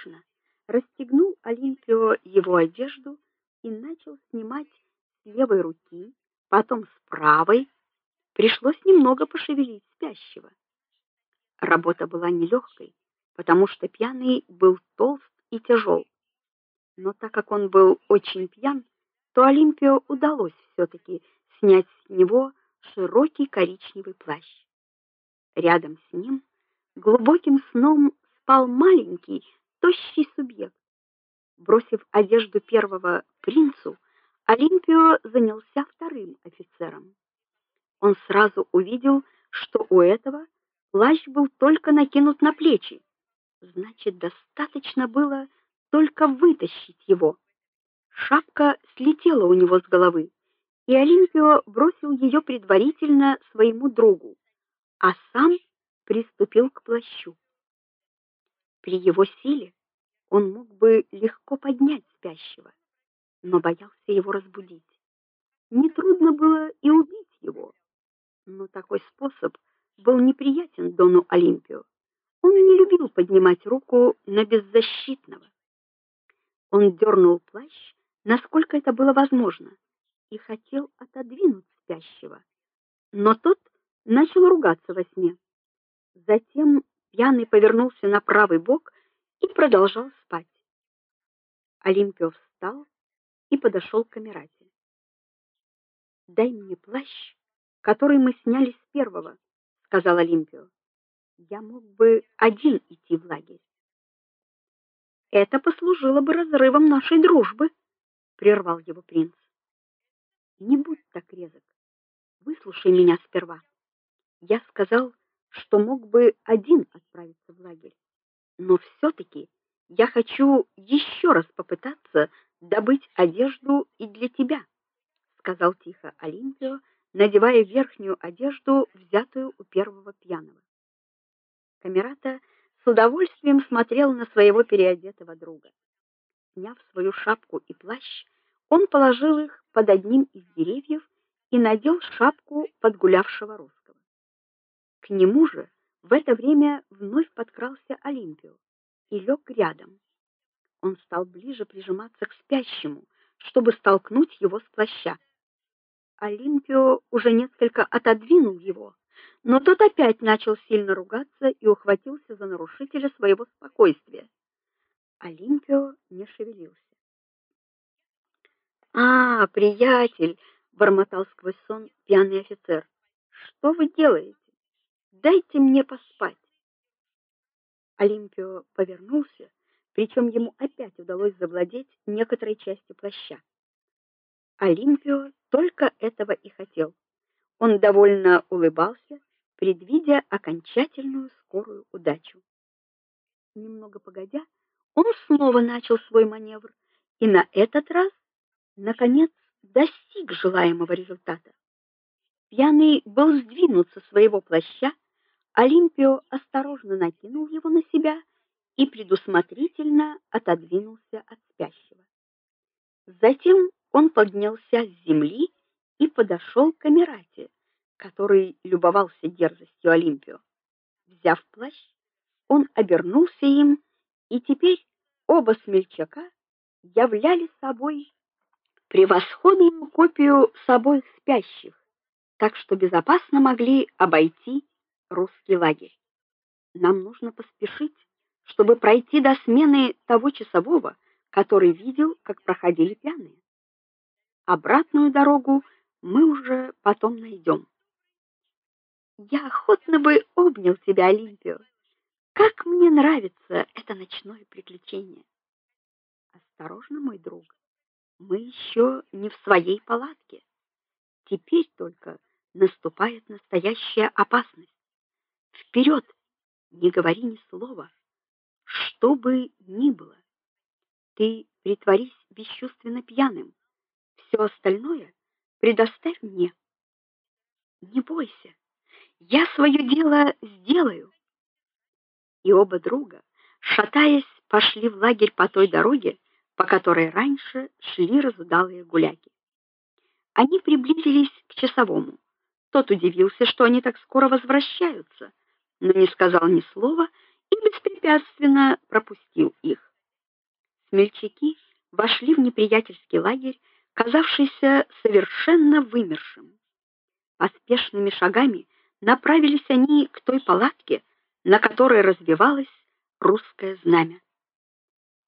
осторожно расстегнул Олимпио его одежду и начал снимать с левой руки, потом с правой. Пришлось немного пошевелить спящего. Работа была нелегкой, потому что пьяный был толст и тяжел. Но так как он был очень пьян, то Олимпио удалось все таки снять с него широкий коричневый плащ. Рядом с ним глубоким сном спал маленький, тощий субъект. Бросив одежду первого принцу, Олимпио занялся вторым офицером. Он сразу увидел, что у этого плащ был только накинут на плечи. Значит, достаточно было только вытащить его. Шапка слетела у него с головы, и Олимпио бросил ее предварительно своему другу, а сам приступил к плащу. При его силе он мог бы легко поднять спящего, но боялся его разбудить. Не трудно было и убить его, но такой способ был неприятен дону Олимпио. Он не любил поднимать руку на беззащитного. Он дернул плащ, насколько это было возможно, и хотел отодвинуть спящего. Но тот начал ругаться во сне. Затем пьяный повернулся на правый бок и продолжал спать. Олимпио встал и подошел к камерате. "Дай мне плащ, который мы сняли с первого", сказал Олимпио. "Я мог бы один идти в лагерь". "Это послужило бы разрывом нашей дружбы", прервал его принц. "Не будь так резок. Выслушай меня сперва. Я сказал, что мог бы один отправиться в лагерь но все таки я хочу еще раз попытаться добыть одежду и для тебя, сказал тихо Олимпио, надевая верхнюю одежду, взятую у первого пьяного. Камерата с удовольствием смотрел на своего переодетого друга. Сняв свою шапку и плащ, он положил их под одним из деревьев и надел шапку подгулявшего русского. К нему же в это время вновь подкрался Олимпио и лег рядом. Он стал ближе прижиматься к спящему, чтобы столкнуть его с плаща. Олимпио уже несколько отодвинул его, но тот опять начал сильно ругаться и ухватился за нарушителя своего спокойствия. Олимпио не шевелился. "А, приятель", бормотал сквозь сон пьяный офицер. "Что вы делаете? Дайте мне поспать. Олимпио повернулся, причем ему опять удалось завладеть некоторой частью плаща. Олимпио только этого и хотел. Он довольно улыбался, предвидя окончательную скорую удачу. Немного погодя, он снова начал свой маневр и на этот раз наконец достиг желаемого результата. Пьяный был сдвинут со своего плаща Олимпио осторожно накинул его на себя и предусмотрительно отодвинулся от спящего. Затем он поднялся с земли и подошел к камерате, который любовался дерзостью Олимпио. Взяв плащ, он обернулся им, и теперь оба смельчака являли собой превосходную копию собой спящих, так что безопасно могли обойти русский лагерь. Нам нужно поспешить, чтобы пройти до смены того часового, который видел, как проходили пьяные. Обратную дорогу мы уже потом найдем. Я охотно бы обнял тебя, Олимпио. Как мне нравится это ночное приключение. Осторожно, мой друг. Мы еще не в своей палатке. Теперь только наступает настоящая опасность. Вперед! Не говори ни слова, что бы ни было. Ты притворись бесчувственно пьяным. Все остальное предоставь мне. Не бойся. Я свое дело сделаю. И оба друга, шатаясь, пошли в лагерь по той дороге, по которой раньше шли разудалые гуляки. Они приблизились к часовому. Тот удивился, что они так скоро возвращаются но не сказал ни слова и беспрепятственно пропустил их. смельчаки вошли в неприятельский лагерь, казавшийся совершенно вымершим. Поспешными шагами направились они к той палатке, на которой развевалось русское знамя.